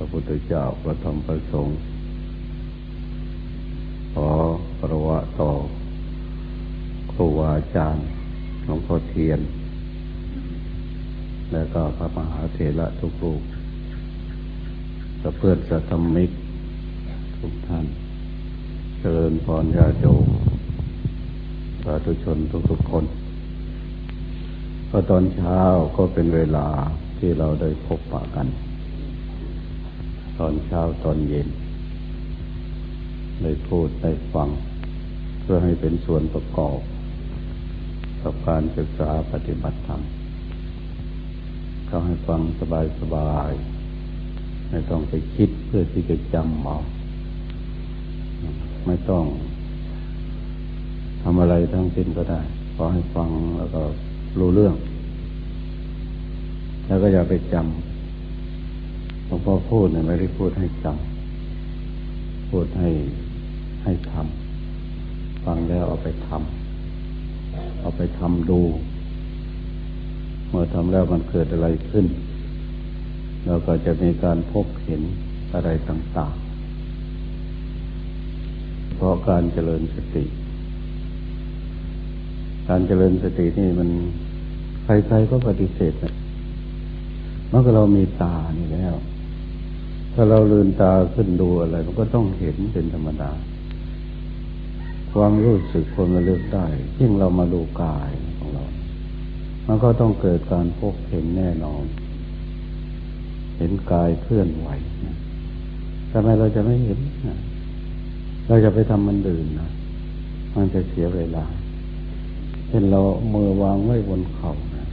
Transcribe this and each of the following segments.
ระพุทธเจ้าพระธรรมพระสงฆ์ขอประวะต่อครูอาจารย์หลวงพ่อเทียน และก็พระมหาเถระทุกรูปกับเพื่อนสัตมิกทุกท่าน เจริญพรญาโยมสาธุชนทุกๆคนพอตอนเช้าก็เป็นเวลาที่เราได้พบปะกัน ตอนเช้าตอนเย็นได้พูดได้ฟัง เพื่อให้เป็นส่วนประกอบกับการศึกษาปฏิบัติธรรมก็ให้ฟังสบายๆไม่ต้องไปคิดเพื่อที่จะจำเอาไม่ต้องทำอะไรทั้งสิ้นก็ได้ขอให้ฟังแล้วก็รู้เรื่อง แล้วก็อย่าไปจำ หลวงพ่อพูดเนี่ยไม่ได้พูดให้จำพูดให้ให้ทำฟังแล้วเอาไปทำเอาไปทำดู เมื่อทำแล้วมันเกิดอะไรขึ้นเราก็จะมีการพบเห็นอะไรต่างๆ เพราะการเจริญสติ การเจริญสตินี่มันใครๆก็ปฏิเสธนะเมื่อเรามีตานี่แล้ว ถ้าเราลืนตาขึ้นดูอะไร มันก็ต้องเห็นเป็นธรรมดา ความรู้สึกความระลึกได้ยิ่งเรามาดูกายของเรา มันก็ต้องเกิดการพบเห็นแน่นอน เห็นกายเคลื่อนไหวนะทำไมเราจะไม่เห็นนะเราจะไปทำมันดื่นนะมันจะเสียเวลาเช่นเรามือวางไว้บนเขา่านะ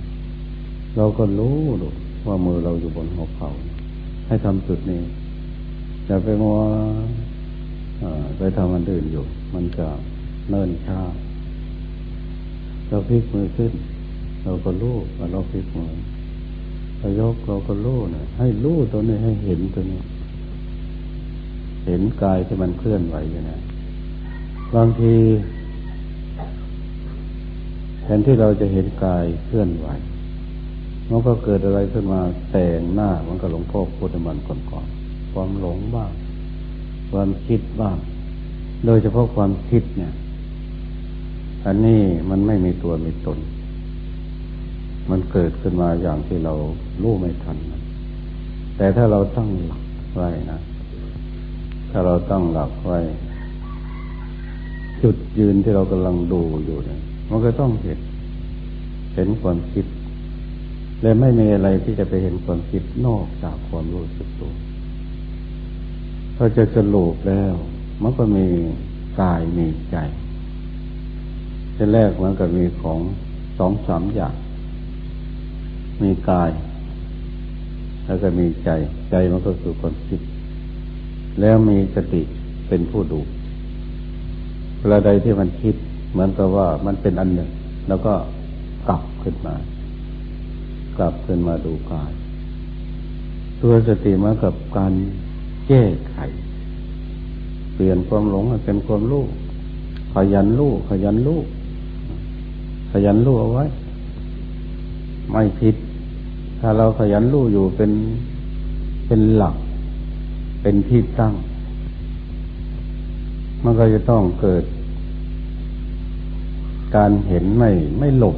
เราก็รู้ว่ามือเราอยู่บนหัวเขา่า ให้ทำจุดนี้อย่าไปมัวไปทำมันดื่นอยู่ มันจะเนิ่นช้าเราพลิกมือขึ้น เราก็รู้ว่าเราพลิกมือเรายกเราก็รู้นะให้รู้ตัวนี้ให้เห็นตัวนี้ เห็นกายที่มันเคลื่อนไหวอยู่นะบางทีแทนที่เราจะเห็นกายเคลื่อนไหว มันก็เกิดอะไรขึ้นมาแต่งหน้ามันก็หลวงพ่อพูดมันก่อนๆความหลงบ้าง ความคิดบ้าง โดยเฉพาะความคิดเนี่ย อันนี้มันไม่มีตัวมีตน มันเกิดขึ้นมาอย่างที่เรารู้ไม่ทัน แต่ถ้าเราตั้งหลักไว้นะ ถ้าเราตั้งหลักไว้ จุดยืนที่เรากำลังดูอยู่เนี่ย มันก็ต้องเห็น เห็นความคิด และไม่มีอะไรที่จะไปเห็นความคิดนอกจากความรู้สึกตัวถ้าจะสรุปแล้ว มันก็มีกายมีใจจะแรกมันก็มีของสองสามอย่าง มีกาย แล้วก็มีใจ ใจมันก็คือความคิด แล้วมีสติเป็นผู้ดูเวลาใดที่มันคิด เหมือนกับว่ามันเป็นอันหนึ่ง แล้วก็กลับขึ้นมา กลับขึ้นมาดูกาย ตัวสติมากับการแก้ไข เปลี่ยนความหลงให้เป็นความรู้ขยันรู้ขยันรู้ขยันรู้เอาไว้ ไม่ผิด ถ้าเราขยันรู้อยู่เป็นเป็นหลัก เป็นที่ตั้ง มันก็จะต้องเกิด การเห็นไม่ไม่หลบ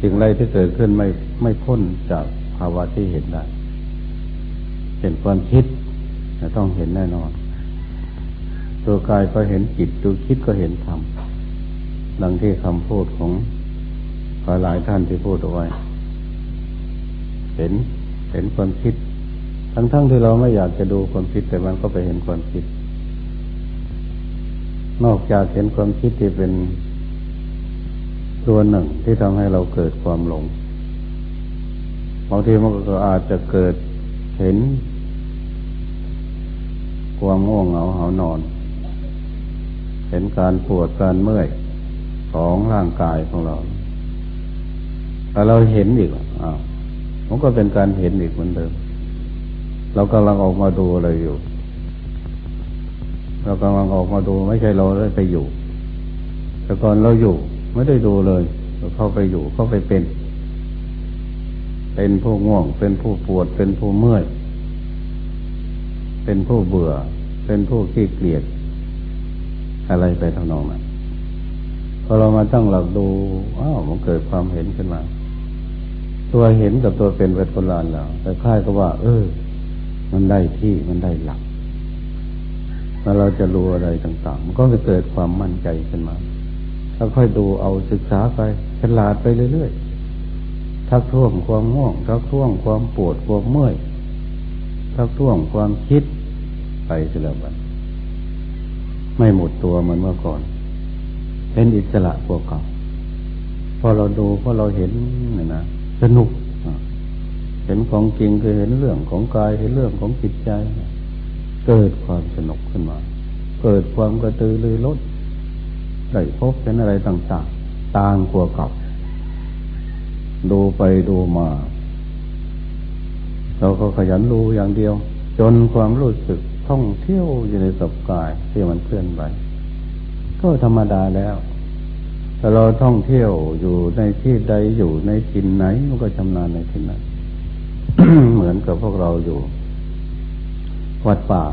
สิ่งไรที่เกิดขึ้นไม่ไม่พ้นจากภาวะที่เห็นได้เห็นความคิดจะต้องเห็นแน่นอน ตัวกายก็เห็นจิตตัวคิดก็เห็นธรรมดังที่คำพูดของหลายท่านที่พูดเอาไว้ เห็นเห็นความคิด ทั้งๆทที่เราไม่อยากจะดูความคิดแต่มันก็ไปเห็นความคิด นอกจากเห็นความคิดที่เป็น ตัวหนึ่งที่ทำให้เราเกิดความหลงบางทีมันก็อาจจะเกิดเห็น ความง่วงเหงาหานอน เห็นการปวดการเมื่อยของร่างกายของเราแต่เราเห็นอีกอ้าวมันก็เป็นการเห็นอีกเหมือนเดิม เรากำลังออกมาดูอะไรอยู่ เรากำลังออกมาดูไม่ใช่เราได้ไปอยู่ แต่ก่อนเราอยู่ ไม่ได้ดูเลยเข้าไปอยู่เข้าไปเป็น เป็นผู้ง่วง เป็นผู้ปวด เป็นผู้เมื่อย เป็นผู้เบื่อ เป็นผู้ขี้เกียจอะไรไปทำนองนั้นพอเรามาตั้งหลักดูอ้าวมันเกิดความเห็นขึ้นมา ตัวเห็นกับตัวเป็นเป็นคนละอันแล้วแต่ค่ายก็ว่า เออ มันได้ที่มันได้หลักแล้วเราจะรู้อะไรต่าง ๆ มันก็จะเกิดความมั่นใจขึ้นมา ถ้าค่อยดูเอาศึกษาไปฉลาดไปเรื่อยๆทักท้วงความง่วงทักท้วงความปวดความเมื่อยทักท้วงความคิดไปเสียแล้วบัดไม่หมดตัวเหมือนเมื่อก่อน เป็นอิสระกว่าเก่าพอเราดูพอเราเห็นเนี่ยนะสนุกเห็นของจริงคือเห็นเรื่องของกายเห็นเรื่องของจิตใจ เกิดความสนุกขึ้นมา เกิดความกระตือรือร้น ได้พบเห็นอะไรต่างๆ ต่างกว่าเก่าดูไปดูมา เราก็ขยันรู้อย่างเดียว จนความรู้สึกท่องเที่ยวอยู่ในสับกายที่มันเคลื่อนไปก็ธรรมดาแล้วแต่เราท่องเที่ยวอยู่ในที่ใดอยู่ในถิ่นไหนมันก็ชำนาญในถิ่นนั้นเหมือนกับพวกเราอยู่ วัดป่า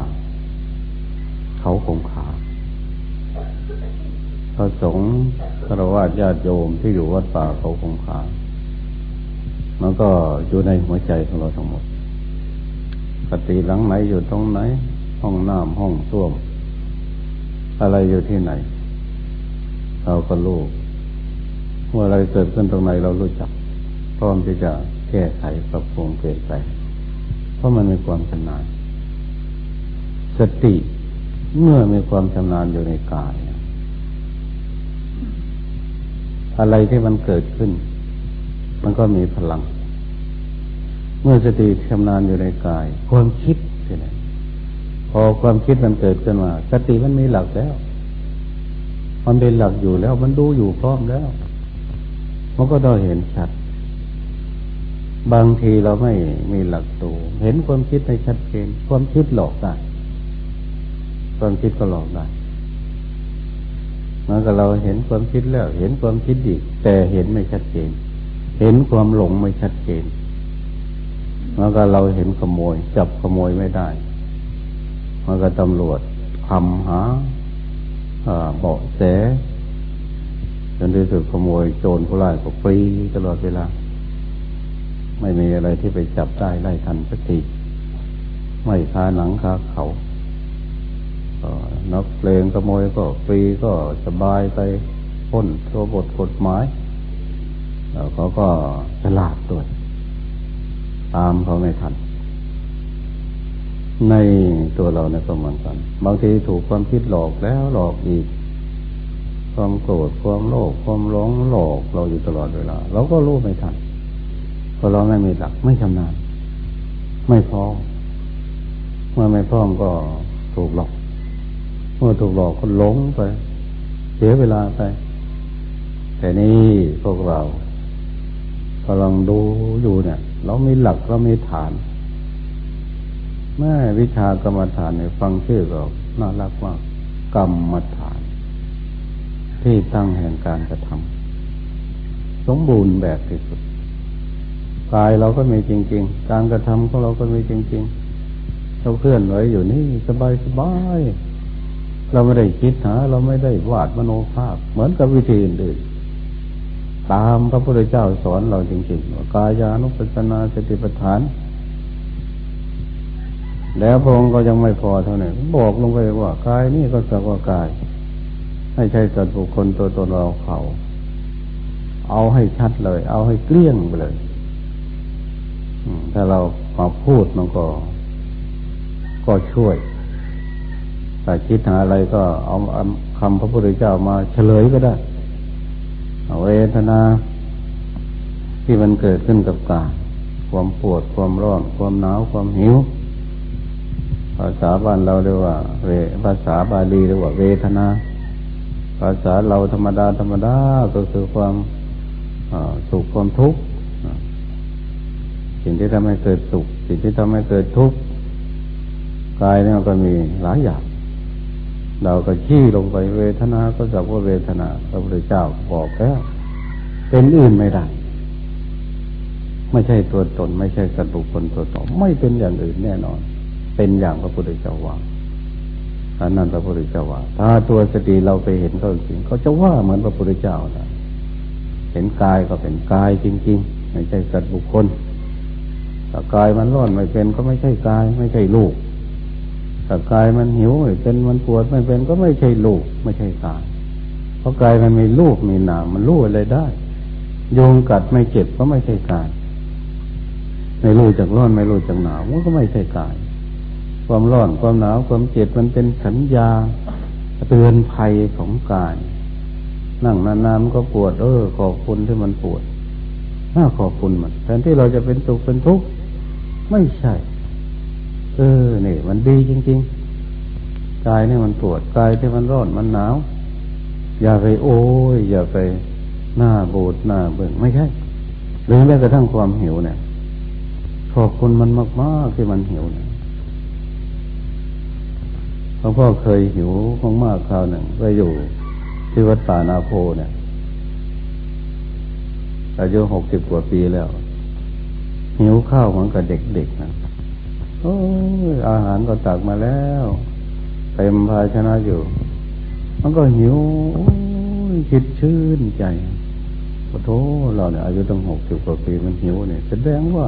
เขาคงขา พระสงฆ์ฆราวาสญาติโยมที่อยู่วัดป่าเขาคงขามันก็อยู่ในหัวใจของเราทั้งหมดปฏิหลังไหนอยู่ตรงไหน ห้องน้ำห้องส้วม อะไรอยู่ที่ไหน เราก็รู้เมื่ออะไรเกิดขึ้นตรงไหนเรารู้จัก พร้อมที่จะแก้ไขปรับปรุงเปลี่ยนแปลงเพราะมันมีความชำนาญสติเมื่อมีความชำนาญอยู่ในกาย อะไรที่มันเกิดขึ้น มันก็มีพลัง เมื่อสติชำนาญอยู่ในกาย ความคิดเนี่ยพอความคิดมันเกิดขึ้นมาสติมันมีหลักแล้ว มันเป็นหลักอยู่แล้ว มันดูอยู่พร้อมแล้ว มันก็ต้องเห็นชัด บางทีเราไม่มีหลักตัวเห็นความคิดในชัดเจนความคิดหลอกได้ความคิดก็หลอกได้ มันก็เราเห็นความคิดแล้ว เห็นความคิดอีก แต่เห็นไม่ชัดเจน เห็นความหลงไม่ชัดเจนมันก็เราเห็นขโมย จับขโมยไม่ได้มันก็ตำรวจคำหาเบาะแสจนที่สุดขโมยโจรผู้ร้ายก็ฟรีตลอดเวลา ไม่มีอะไรที่ไปจับได้ไล่ทันสักทีไม่คาหนังคาเขา นักเพลงขโมยก็ฟรีก็สบายไปพ้นตัวบทกฎหมายแล้วเขาก็ฉลาดด้วยตามเขาไม่ทัน ในตัวเราเนี่ยก็เหมือนกัน บางทีถูกความคิดหลอกแล้วหลอกอีก ความโกรธความโลภความร้องหลอกเราอยู่ตลอดเวลาเราก็รู้ไม่ทันเพราะเราไม่มีหลักไม่ชำนาญไม่พร้อมเมื่อไม่พร้อมก็ถูกหลอก เมื่อถูกหลอกก็หลงไป เสียเวลาไป แต่นี่พวกเรากำลังดูอยู่เนี่ย เรามีหลักเรามีฐานแม่วิชากรรมฐานเนี่ยฟังชื่อก็น่ารักมากกรรมฐาน ที่ตั้งแห่งการกระทำสมบูรณ์แบบที่สุดกายเราก็มีจริง ๆ การกระทำของเราก็มีจริง ๆเราเคลื่อนไหวอยู่นี่สบายสบาย เราไม่ได้คิดหา เราไม่ได้วาดมโนภาพ เหมือนกับวิธีอื่นตามพระพุทธเจ้าสอนเราจริงๆกายานุปัสสนาสติปัฏฐาน แล้วพระองค์ก็ยังไม่พอเท่านั้นบอกลงไปว่ากายนี่ก็สักว่ากายไม่ใช่สัตว์บุคคลตัวตนเราเขา เอาให้ชัดเลย เอาให้เกลี้ยงไปเลยถ้าเรามาพูดมันก็ ก็ช่วย ถ้าคิดหาอะไรก็เอาคำพระพุทธเจ้ามาเฉลยก็ได้เวทนา ที่มันเกิดขึ้นกับกายความปวดความร้อน ความหนาวความหิว ภาษาบ้านเราเรียกว่า เวภาษาบาลีเรียกว่าเวทนา ภาษาเราธรรมดาธรรมดาก็คือความสุขความทุกข์สิ่งที่ทำให้เกิดสุข สิ่งที่ทำให้เกิดทุกข์กายเนี่ยก็มีหลายอย่าง เราก็ชี้ลงไปเวทนาก็จับว่าเวทนาพระพุทธเจ้าบอกแล้วเป็นอื่นไม่ได้ ไม่ใช่ตัวตน ไม่ใช่สัตว์บุคคลตัวตนไม่เป็นอย่างอื่นแน่นอน เป็นอย่างพระพุทธเจ้าว่าอันนั้นพระพุทธเจ้าว่า ถ้าตัวสติเราไปเห็นเขาจริงเขาจะว่าเหมือนพระพุทธเจ้านะเห็นกายก็เป็นกายจริง ๆ ไม่ใช่สัตว์บุคคลถ้ากายมันร้อนไม่เป็นก็ไม่ใช่กาย ไม่ใช่ลูก ถ้ากายมันหิวไม่เป็นมันปวดไม่เป็นก็ไม่ใช่ลูกไม่ใช่กายเพราะกายมันมีลูกมีหนามมันรู้อะไรได้โยงกัดไม่เจ็บก็ไม่ใช่กายไม่รู้จากร้อนไม่รู้จากหนาวมันก็ไม่ใช่กาย ความร้อนความหนาวความเจ็บมันเป็นสัญญาเตือนภัยของกาย นั่งนานๆมันก็ปวด เออขอบคุณที่มันปวดน่าขอบคุณมันแทนที่เราจะเป็นสุขเป็นทุกข์ไม่ใช่ เออเนี่ยมันดีจริงๆกายเนี่ยมันปวดกายที่มันร้อนมันหนาว อย่าไปโอ้ยอย่าไปหน้าโบดหน้าเบิ่งไม่ใช่หรือแม้กระทั่งความหิวเนี่ยขอบคุณมันมากๆที่มันหิวเนี่ยหลวงพ่อเคยหิวมากๆคราวหนึ่งไปอยู่ที่วัดป่านาโพเนี่ยอายุหกสิบกว่าปีแล้ว หิวข้าวเหมือนกับเด็กๆนะ โอ้ยอาหารก็ตักมาแล้วเต็มภาชนะอยู่ มันก็หิวคิดชื่นใจโอ้โหเราเนี่ยอายุตั้งหกสิบกว่าปีมันหิวเนี่ยแสดงว่า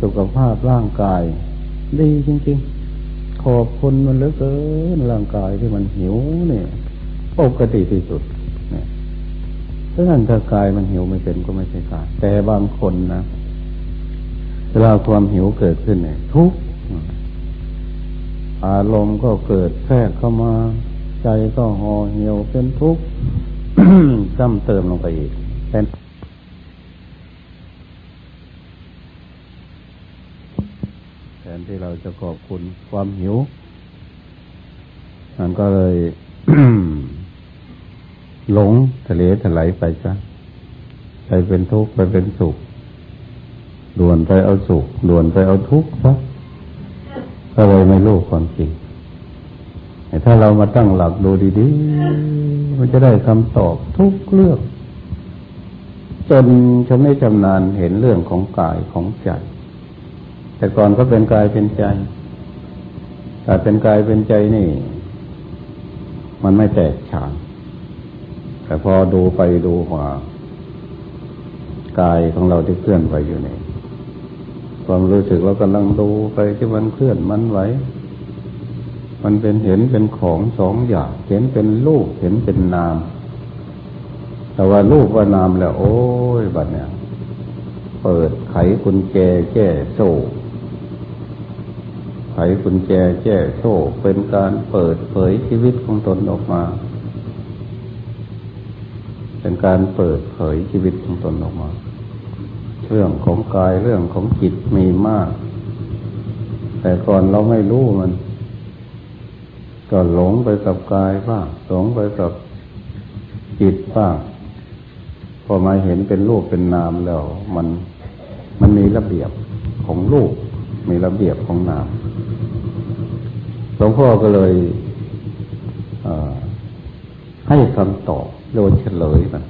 สุขภาพร่างกาย ดีจริงๆ ขอบคุณมันเหลือเกินร่างกายที่มันหิวเนี่ยปกติที่สุดเนี่ยถ้านั้นถ้ากายมันหิวไม่เป็นก็ไม่ใช่กายแต่บางคนนะ วลาความหิวเกิดขึ้นเนี่ยทุกอารมณ์ก็เกิดแทรกเข้ามา ใจก็ห่อเหี่ยวเป็นทุกข์จ้ำเติมลงไปอีกเป็นแทนที่เราจะขอบคุณความหิว มันก็เลยหลงทะเลถลายไปซะไปเป็นทุกข์ไปเป็นสุข ด่วนไปเอาสุขด่วนไปเอาทุกข์ซะก็เลยไม่รู้ความจริงถ้าเรามาตั้งหลักดูดีๆ มันจะได้คำตอบทุกเรื่อง จนชำนิชำนาญเห็นเรื่องของกายของใจ แต่ก่อนก็เป็นกายเป็นใจแต่เป็นกายเป็นใจนี่ มันไม่แตกฉาน แต่พอดูไปดูมากายของเราที่เคลื่อนไปอยู่นี่ ความรู้สึกเรากำลังดูไปที่มันเคลื่อนมันไหว มันเป็นเห็นเป็นของสองอย่าง เห็นเป็นรูปเห็นเป็นนาม แต่ว่ารูปว่านามแล้ว โอ้ยบัดเนี่ยเปิดไขกุญแจแก้โซ่ไขกุญแจแก้โซ่เป็นการเปิดเผยชีวิตของตนออกมา เป็นการเปิดเผยชีวิตของตนออกมา เรื่องของกายเรื่องของจิตมีมาก แต่ก่อนเราไม่รู้มัน ก็หลงไปกับกายบ้างหลงไปกับจิตบ้างพอมาเห็นเป็นรูปเป็นนามแล้ว มันมันมีระเบียบของรูปมีระเบียบของนามหลวงพ่อก็เลยให้คำตอบโดยเฉลยมัน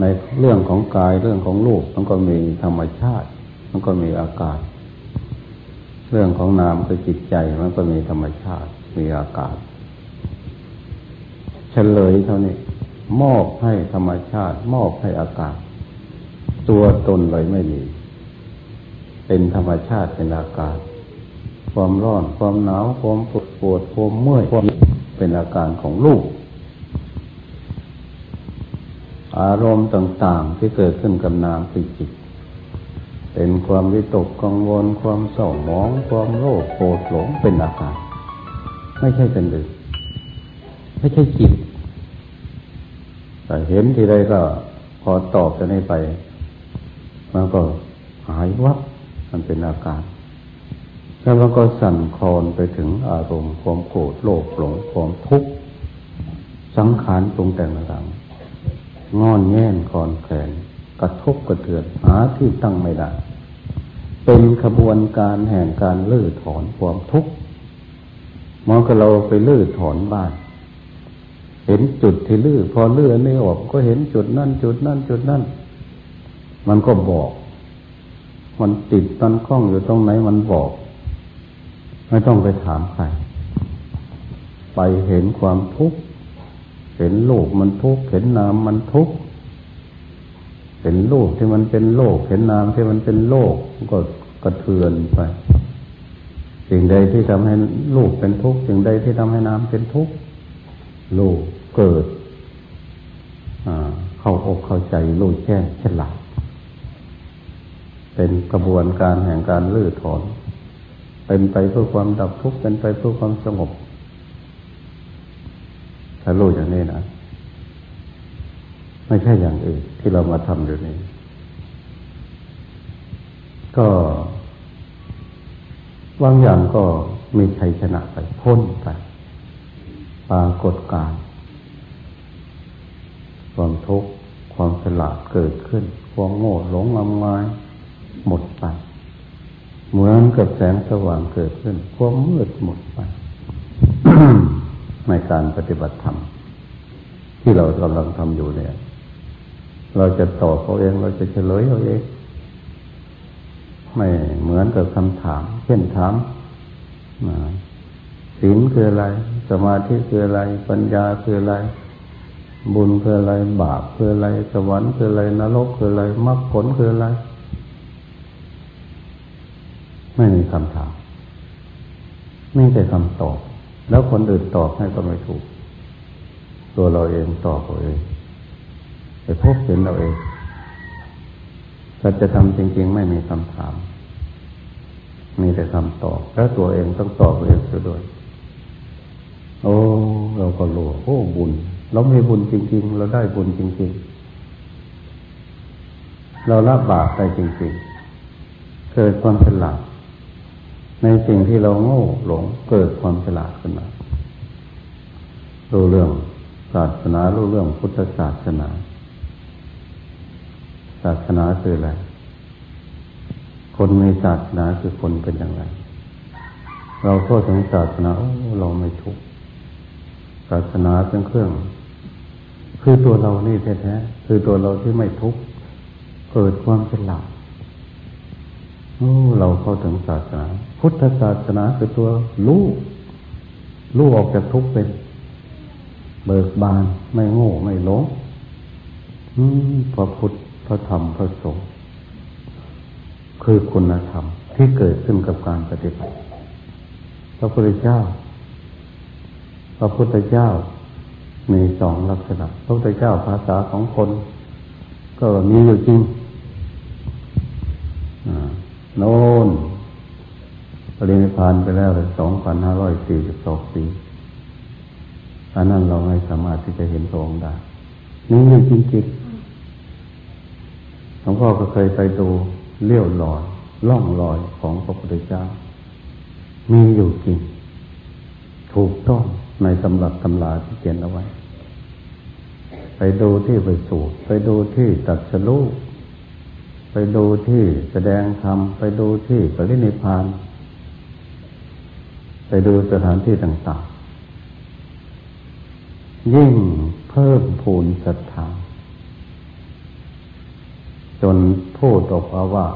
ในเรื่องของกายเรื่องของรูปมันก็มีธรรมชาติ มันก็มีอาการ เรื่องของนามคือจิตใจมันก็มีธรรมชาติ มีอากาศเฉลยเท่านี้มอบให้ธรรมชาติ มอบให้อากาศตัวตนเลยไม่มี เป็นธรรมชาติเป็นอากาศความร้อน ความหนาว ความปวดปวดความเมื่อยเป็นอาการของลูก อารมณ์ต่างๆที่เกิดขึ้นกับนามคือจิต เป็นความวิตกกังวลความเศร้าหมองความโลภโกรธหลงเป็นอาการ ไม่ใช่เป็นอื่นไม่ใช่จิต แต่เห็นทีไรก็พอตอบจะให้ไป มันก็หายวับมันเป็นอาการ แล้วมันก็สั่นคลอนไปถึงอารมณ์ความโกรธโลภหลงความทุกข์สังขารตรงแต่งต่าง งอนแง่นคอนแขนกระทบกระเทือนหาที่ตั้งไม่ได้ เป็นขบวนการแห่งการลื้อถอนความทุกข์มองกับเราไปลื้อถอนบ้านเห็นจุดที่ลื้อพอลื้อนี่ออกก็เห็นจุดนั่นจุดนั่นจุดนั่นมันก็บอก มันติดตันกล้องอยู่ตรงไหนมันบอก ไม่ต้องไปถามใคร ไปเห็นความทุกข์ เห็นโลกมันทุกข์เห็นนามมันทุกข์เห็นโลกที่มันเป็นโลก เห็นนามที่มันเป็นโลกก็กระเทือนไป สิ่งใดที่ทำให้ลูกเป็นทุกข์สิ่งใดที่ทำให้นามเป็นทุกข์ลูกเกิดเข้าอกเข้าใจลูกแจ้งฉลาดเป็นกระบวนการแห่งการลื้อถอน เป็นไปเพื่อความดับทุกข์เป็นไปเพื่อความสงบ ถ้ารู้อย่างนี้นะไม่ใช่อย่างอื่นที่เรามาทำอยู่นี้ ก็บางอย่างก็มีชัยชนะไปพ้นไปปรากฏการความทุกข์ความสลาดเกิดขึ้น ความโง่หลงงมงายหมดไป เหมือนกับแสงสว่างเกิดขึ้น ความมืดหมดไป ในการปฏิบัติธรรมที่เรากำลังทำอยู่เนี่ย เราจะตอบเขาเองเราจะเฉลยเขาเองไม่เหมือนกับคำถาม เช่นถามศีลคืออะไร สมาธิคืออะไร ปัญญาคืออะไร บุญคืออะไร บาปคืออะไร สวรรค์คืออะไร นรกคืออะไร มรรคผลคืออะไร ไม่มีคำถาม ไม่แต่คำตอบ แล้วคนอื่นตอบให้ก็ไม่ถูก ตัวเราเองตอบเราเองไปพบเห็นเราเองเราจะทำจริง ๆ ไม่มีคำถาม มีแต่คำตอบ แล้วตัวเองต้องตอบเองด้วย โอ้ เราก็รู้โอ้บุญ เราไม่บุญจริง ๆ เราได้บุญจริง ๆ เราละบาปได้จริง ๆ เกิดความฉลาด ในสิ่งที่เราโง่หลงเกิดความฉลาดขึ้นมารู้เรื่องศาสนารู้เรื่องพุทธศาสนา ศาสนาคืออะไร คนมีศาสนาคือคนเป็นอย่างไร เราเข้าถึงศาสนาเราไม่ทุกศาสนาเป็นเครื่อง คือตัวเรานี่แท้ๆคือตัวเราที่ไม่ทุกข์เกิดความฉลาด เราเข้าถึงศาสนา พุทธศาสนาคือตัวรู้รู้ออกจากทุกข์เป็น เบิกบานไม่โง่ไม่หลงพระพุทธพระธรรมพระสงฆ์คือคุณธรรมที่เกิดขึ้นกับการปฏิบัติพระพุทธเจ้า พระพุทธเจ้า มีสองลักษณะ พระพุทธเจ้าภาษาของคน ก็มีอยู่จริง โน่นปรินิพานไปแล้วเลยสองพันห้าร้อยสี่สิบสองปีอันนั้นเราไม่สามารถที่จะเห็นพระองค์ได้นี่นี่จริงๆหลวงพ่อก็เคยไปดูเลี้ยวลอยล่องลอยของพระพุทธเจ้า มีอยู่จริง ถูกต้องในตำรับตำราที่เขียนเอาไว้ ไปดูที่ไปสูตรไปดูที่ตัดสลูก ไปดูที่แสดงธรรม ไปดูที่ปรินิพาน ไปดูสถานที่ต่างๆ ยิ่งเพิ่มพูนศรัทธาจนพูดออกมาว่า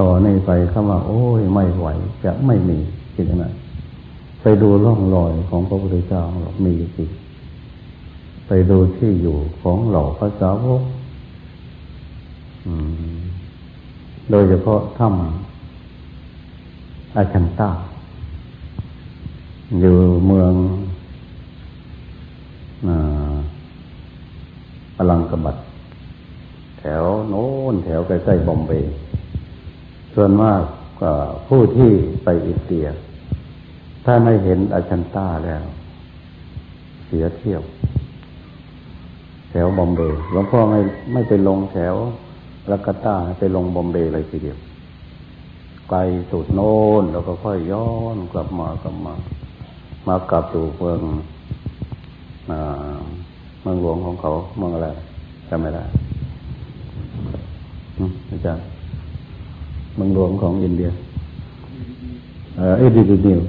ต่อในไปคำว่า โอ้ยไม่ไหว จะไม่มีจริงนะไปดูร่องรอยของพระพุทธเจ้ามีจริงไปดูที่อยู่ของเหล่าพระสาวก โดยเฉพาะถ้ำอาชันตาอยู่เมืองพลังกบัดแถวโน้นแถวใกล้ๆบอมเบย์ส่วนมากผู้ที่ไปอินเดีย ถ้าไม่เห็นอาชันตาแล้ว เสียเที่ยว แถวบอมเบย์หลวงพ่อไม่ไม่ไปลงแถว รักตาไปลงบอมเบย์เลยทีเดียว ไกลสุดโน้นแล้วก็ค่อยย้อนกลับมากลับมา มากลับสู่เมืองเมืองหลวงของเขาเมืองอะไรจำไม่ได้อาจารย์เมืองหลวงของอินเดีย เออเอดีดีนิว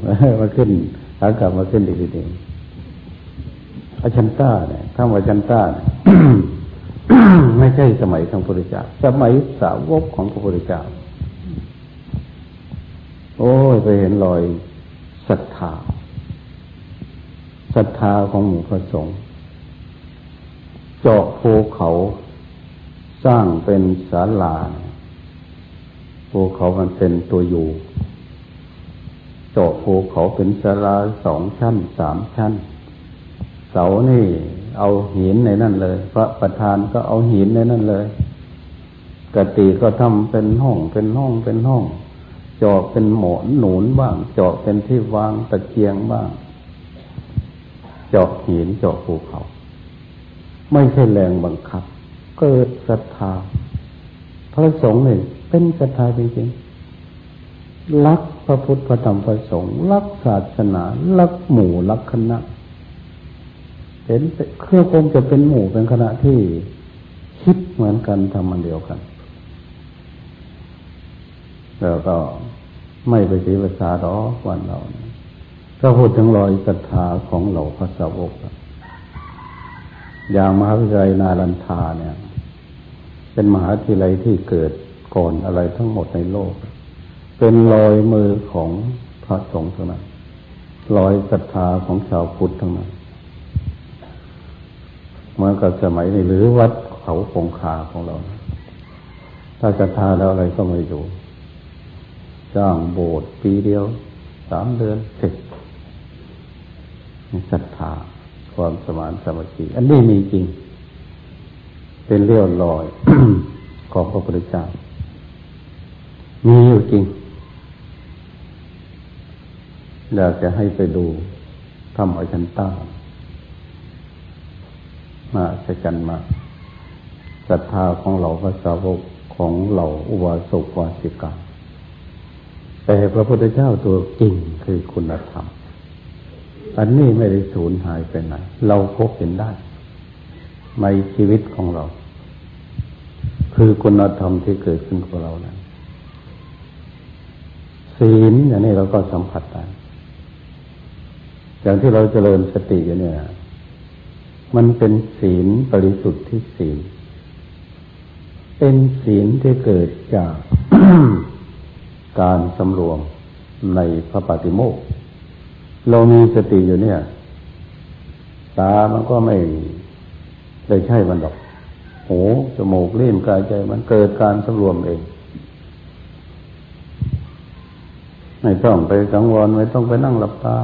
มาขึ้นขากลับมาขึ้นดีดีนิวอาชันต้าเนี่ยถ้าว่าชันต้าเนี่ย ไม่ใช่สมัยของพระพุทธเจ้า สมัยสาวกของพระพุทธเจ้า โอ้ยไปเห็นรอยศรัทธาศรัทธาของหมู่พระสงฆ์เจาะภูเขาสร้างเป็นศาลาภูเขามันเป็นตัวอยู่เจาะภูเขาเป็นศาลาสองชั้นสามชั้น เสานี่ เอาหินในนั่นเลย พระประธานก็เอาหินในนั่นเลยกติก็ทำเป็นห้องเป็นห้องเป็นห้องจาะเป็นหมอนหนุนบ้างจาะเป็นที่วางตะเกียงบ้างจาะหินจาะภูเขา ไม่ใช่แรงบังคับ เกิดศรัทธาพระสงฆ์เนี่ยเป็นศรัทธาจริงๆรักพระพุทธพระธรรมพระสงฆ์รักศาสนารักหมู่รักคณะ เห็นเครื่องคงจะเป็นหมู่เป็นคณะที่คิดเหมือนกันทำมันเดียวกัน แล้วก็ไม่ไปสีภาษาดอกวันเราก็พูดถึงรอยศรัทธาของเหล่าพระสาวกอย่างมหาวิทยาลัยนารันทาเนี่ย เป็นมหาวิทยาลัยที่เกิดก่อนอะไรทั้งหมดในโลก เป็นรอยมือของพระสงฆ์ทั้งนั้นรอยศรัทธาของชาวพุทธทั้งนั้น เหมือนกับสมัยนี้หรือวัดเขาคงคาของเรา ถ้าศรัทธาแล้วอะไรก็ไม่อยู่สร้างโบสถ์ปีเดียวสามเดือนเสร็จศรัทธาความสมานสมัคคีอันนี้มีจริง เป็นเรี่ยวลอยของพระพุทธเจ้า มีอยู่จริงอยากจะให้ไปดูทำอาชันต้า มาสกันมาศรัทธาของเราพระสาวกของเราอุบาสกวาสิกาแต่พระพุทธเจ้าตัวจริงคือคุณธรรม อันนี้ไม่ได้สูญหายไปไหน เราพบเห็นได้ในชีวิตของเรา คือคุณธรรมที่เกิดขึ้นกับเรานั้นศีลอย่างนี้เราก็สัมผัสได้อย่างที่เราเจริญสติอยู่เนี่ย มันเป็นศีลบริสุทธิ์ที่ศีล เป็นศีลที่เกิดจาก การสำรวมในพระปฏิโมกเรามีสติอยู่เนี่ย ตามันก็ไม่ได้ใช่มันดอกหูจมูกลิ้นกายใจมันเกิดการสำรวมเอง ไม่ต้องไปกังวลไม่ต้องไปนั่งหลับตา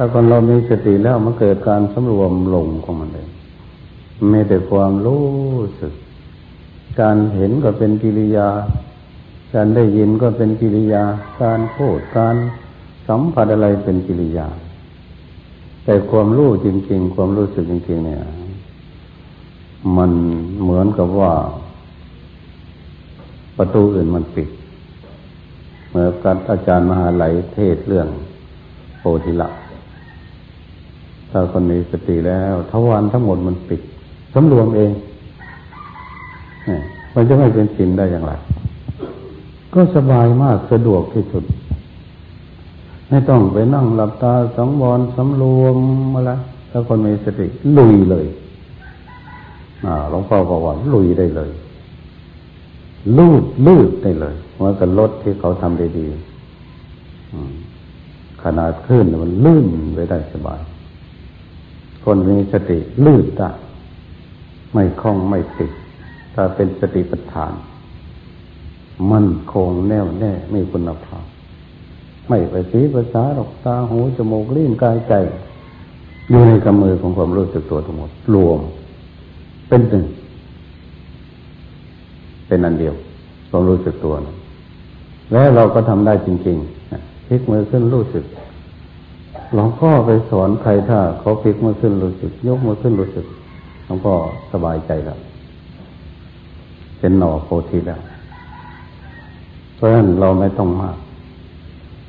ถ้าคนเรามีสติแล้วมันเกิดการสำรวมลงของมันเองไม่แต่ความรู้สึก การเห็นก็เป็นกิริยา การได้ยินก็เป็นกิริยา การพูดการสัมผัสอะไรเป็นกิริยา แต่ความรู้จริง ๆ ความรู้สึกจริง ๆ เนี่ย มันเหมือนกับว่า ประตูอื่นมันปิดเหมือนกับอาจารย์มหาไหลเทศเรื่องโพธิละ ถ้าคนมีสติแล้วทวารทั้งหมดมันปิดสำรวมเองมันจะไม่เป็นสินได้อย่างไร ก็สบายมากสะดวกที่สุด ไม่ต้องไปนั่งหลับตาสังวรสำรวมอะไรถ้าคนมีสติลุยเลยอ่าหลวงพ่อบอกว่าลุยได้เลย ลูดลูดได้เลยเหมือนกับรถที่เขาทำได้ดีขนาดขึ้นมันลื่นไปได้สบาย คนมีสติลื่นได้ไม่คล้องไม่ติดถ้าเป็นสติปัฏฐาน มั่นคงแน่วแน่มีคุณภาพ ไม่ไปสีภาษาหรอกตาหูจมูกลิ้นกายใจอยู่ในกำมือของความรู้สึกตัวทั้งหมด รวม เป็นหนึ่งเป็นอันเดียวความรู้สึกตัวนะแล้วเราก็ทำได้จริงๆพลิกมือขึ้นรู้สึก หลวงพ่อไปสอนใครถ้าเขาพลิกมือขึ้นรู้สึก ยกมือขึ้นรู้สึกหลวงพ่อสบายใจแล้วเป็นหน่อโพธิแล้วเพราะฉะนั้นเราไม่ต้องมาก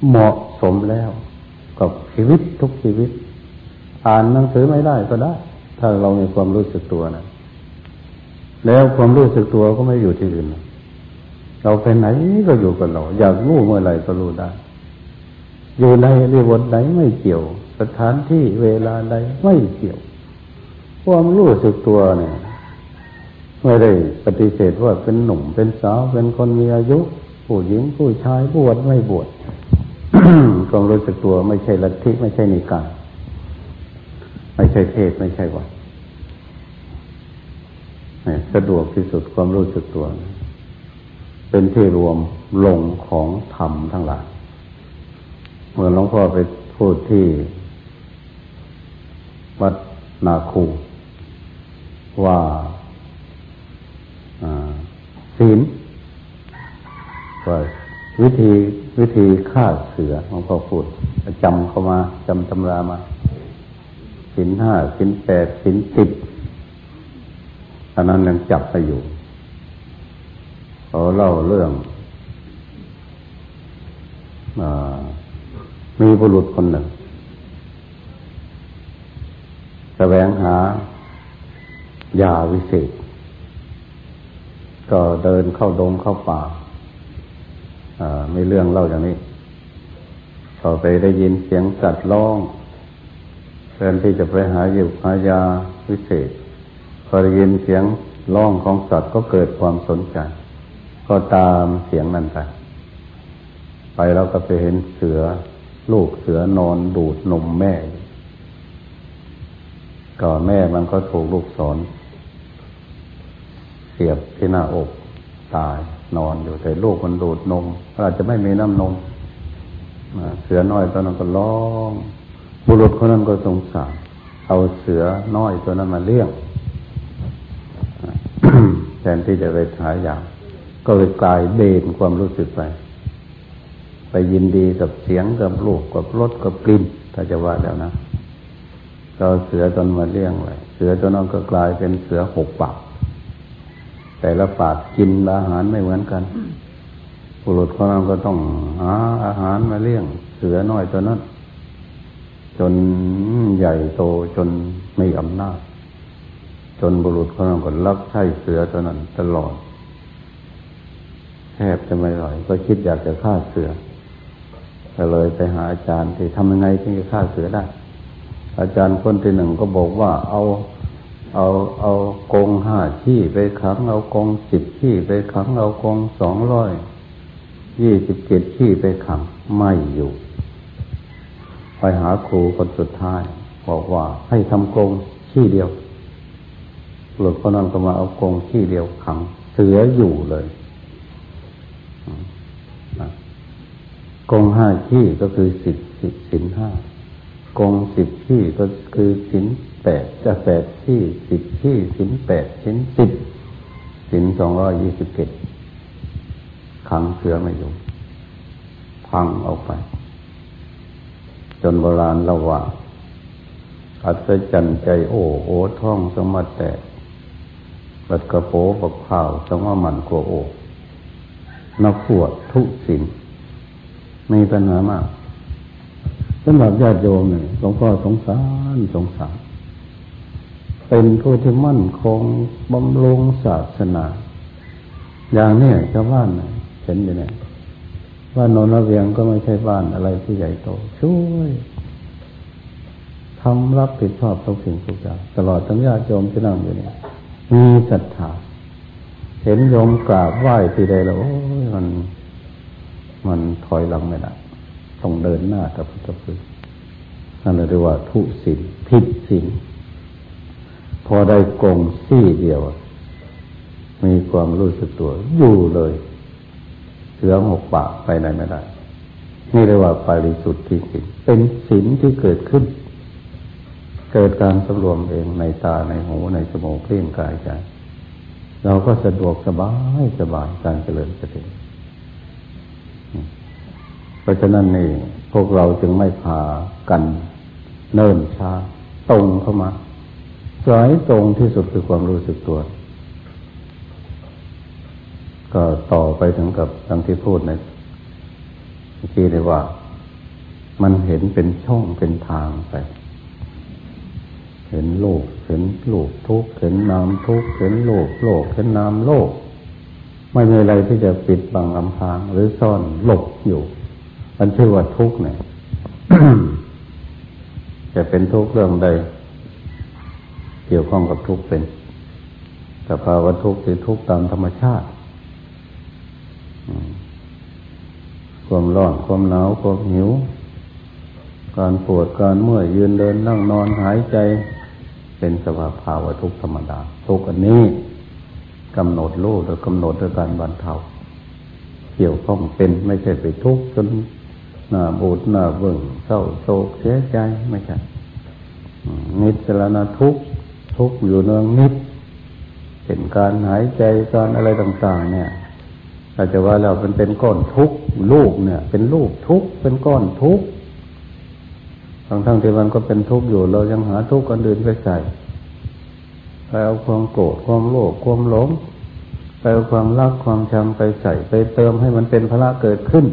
เหมาะสมแล้วกับชีวิตทุกชีวิต อ่านหนังสือไม่ได้ก็ได้ ถ้าเรามีความรู้สึกตัวนะแล้วความรู้สึกตัวก็ไม่อยู่ที่อื่น เราไปไหนก็อยู่กับเรา อยากรู้เมื่อไหร่ก็รู้ได้ อยู่ในรีบทไหนไม่เกี่ยว สถานที่เวลาใดไม่เกี่ยว ความรู้สึกตัวเนี่ยไม่ได้ปฏิเสธว่าเป็นหนุ่มเป็นสาวเป็นคนมีอายุ ผู้หญิงผู้ชายบวชไม่บวชความรู้สึกตัวไม่ใช่ลัทธิไม่ใช่นิกายไม่ใช่เทศไม่ใช่วัดสะดวกที่สุดความรู้สึกตัว เป็นที่รวมลงของธรรมทั้งหลาย มื่อหลวงพ่อไปพูดที่ วัดนาคูว่าศีลว่าวิธีวิธีฆ่าเสือหลวงพ่อพูดจำเข้ามาจำตำรามาศีลห้าศีลแปดศีลสิบอันนั้นยังจับไปอยู่เขาเล่าเรื่องอ มีบุรุษคนหนึ่งแสวงหายาวิเศษ ก็เดินเข้าดงเข้าป่าไม่เรื่องเล่าอย่างนี้พอไปได้ยินเสียงสัตว์ร้องแทนที่จะไปหาอยู่หายาวิเศษ พอได้ยินเสียงร้องของสัตว์ก็เกิดความสนใจ ก็ตามเสียงนั้นไป ไปแล้วก็ไปเห็นเสือ ลูกเสือนอนดูดนมแม่ ก่อนแม่มันก็ถูกลูกศรเสียบที่หน้าอกตายนอนอยู่แต่ลูกมันดูดนมอาจจะไม่มีน้ำนมเสือน้อยตัวนั้นก็ร้อง บุรุษคนนั้นก็สงสาร เอาเสือน้อยตัวนั้นมาเลี้ยงแทนที่จะไปหายาก็เลยกลายเบนความรู้สึกไป ไปยินดีกับเสียงกับลูกกับรสกับกลิ่นถ้าจะว่าแล้วนะเราเสือตนมาเลี้ยงไว้เสือตัวนั้นก็กลายเป็นเสือหกปาก แต่ละปากกินอาหารไม่เหมือนกันบุรุษคนนั้นก็ต้องหาอาหารมาเลี้ยง เสือน้อยตัวนั้น จนใหญ่โตจนไมีอำนาจ จนบุรุษคนนั้นก็รับใช้เสือตัวนั้นตลอดแทบจะไม่ไหวก็คิดอยากจะฆ่าเสือ ลยไปหาอาจารย์ที่ทำยังไงถึงจะฆ่าเสือได้ อาจารย์คนที่หนึ่งก็บอกว่าเอาเอาเอากงห้าที่ไปขังเอากงสิบที่ไปขังเอากงสองร้อยยี่สิบเจ็ดที่ไปขังไม่อยู่ ไปหาครูคนสุดท้าย บอกว่าให้ทำกงที่เดียวหลุดคนนั้นก็มาเอากงที่เดียวขังเสืออยู่เลย กงห้าที่ก็คือสิบสิบสินห้ากงสิบที่ก็คือสินแปดจะแปดที่สิบที่สินแปดสินสิบสินสองร้อยยี่สิบเจ็ดขังเสือไม่อยู่ พังออกไป จนโบราณเราว่าอัศจรรย์ใจโอ้โอท่องสมาแตกบัดกระโปบักข่าวสมามันกลัวโอนักขวดทุสิน มีปัญหามากสำหรับญาติโยมเนี่ยหลวงพ่อสงสารสงสาร เป็นผู้ที่มั่นคงบำรุงศาสนา อย่างนี้ชาวบ้านเห็นอยู่เนี่ยว่านนทเวียงก็ไม่ใช่บ้านอะไรที่ใหญ่โต ช่วยทำรับผิดชอบทุกสิ่งทุกอย่างตลอดทั้งญาติโยมที่นั่งอยู่เนี่ยมีศรัทธาเห็นโยมกราบไหว้ที่ใดแล้วโอ้ยมัน มันถอยหลังไม่ได้ต้องเดินหน้ากับพุทธคุณนั่นเรียกว่าทุสินผิดสินพอได้กงซี่เดียว มีความรู้สึกตัว อยู่เลยเสือหกปากไปไหนไม่ได้ นี่เรียกว่าปริสุทธิ์ที่สินเป็นสินที่เกิดขึ้น เกิดการสำรวมเองในตาในหูในสมองเคลื่อนกายใจเราก็สะดวกสบายสบายการเจริญสติเพ ราะฉะนั้นนี่พวกเราจึงไม่พากันเนิ่นช้าตรงเข้ามาสายตรงที่สุดคือความรู้สึกตัว ก็ต่อไปถึงกับทังที่พูดในที่เลยว่า มันเห็นเป็นช่องเป็นทางไป เห็นโลก เห็นโลกทุกเห็นนามทุกเห็นโลกโลก เห็นนามโลก ไม่มีอะไรที่จะปิดบังอำพรางหรือซ่อนหลบอยู่ มันชื่อว่าทุกเนี่ยจะเป็นทุกข์เรื่องใด เกี่ยวข้องกับทุกข์เป็นสภาวะทุกข์คือทุกข์ตามธรรมชาติความร้อนความหนาวความหิว การปวดการเมื่อยยืนเดินนั่งนอนหายใจ เป็นสภาภาวะทุกข์ธรรมดา ทุกข์อันนี้กำหนดรู้หรือกำหนดด้วยการบรรเทาเกี่ยวข้องเป็นไม่ใช่ไปทุกข์จน หน้าบูดหน้าเบิ่งเศร้าโศกเสียใจไม่ใช่นิสรณทุกข์ทุกข์อยู่เนืองนิดเป็นการหายใจการอะไรต่างๆ เนี่ยเราจะว่าเราเป็นเป็นก้อนทุกข์ลูกเนี่ย เป็นลูกทุกข์เป็นก้อนทุกข์ทั้งที่มันก็เป็นทุกข์อยู่ เรายังหาทุกข์กันอื่นไปใส่ไปเอาความโกรธความโลภความหลงไปเอาความรักความชังไปใส่ ไปเติมให้มันเป็นพละเกิดขึ้น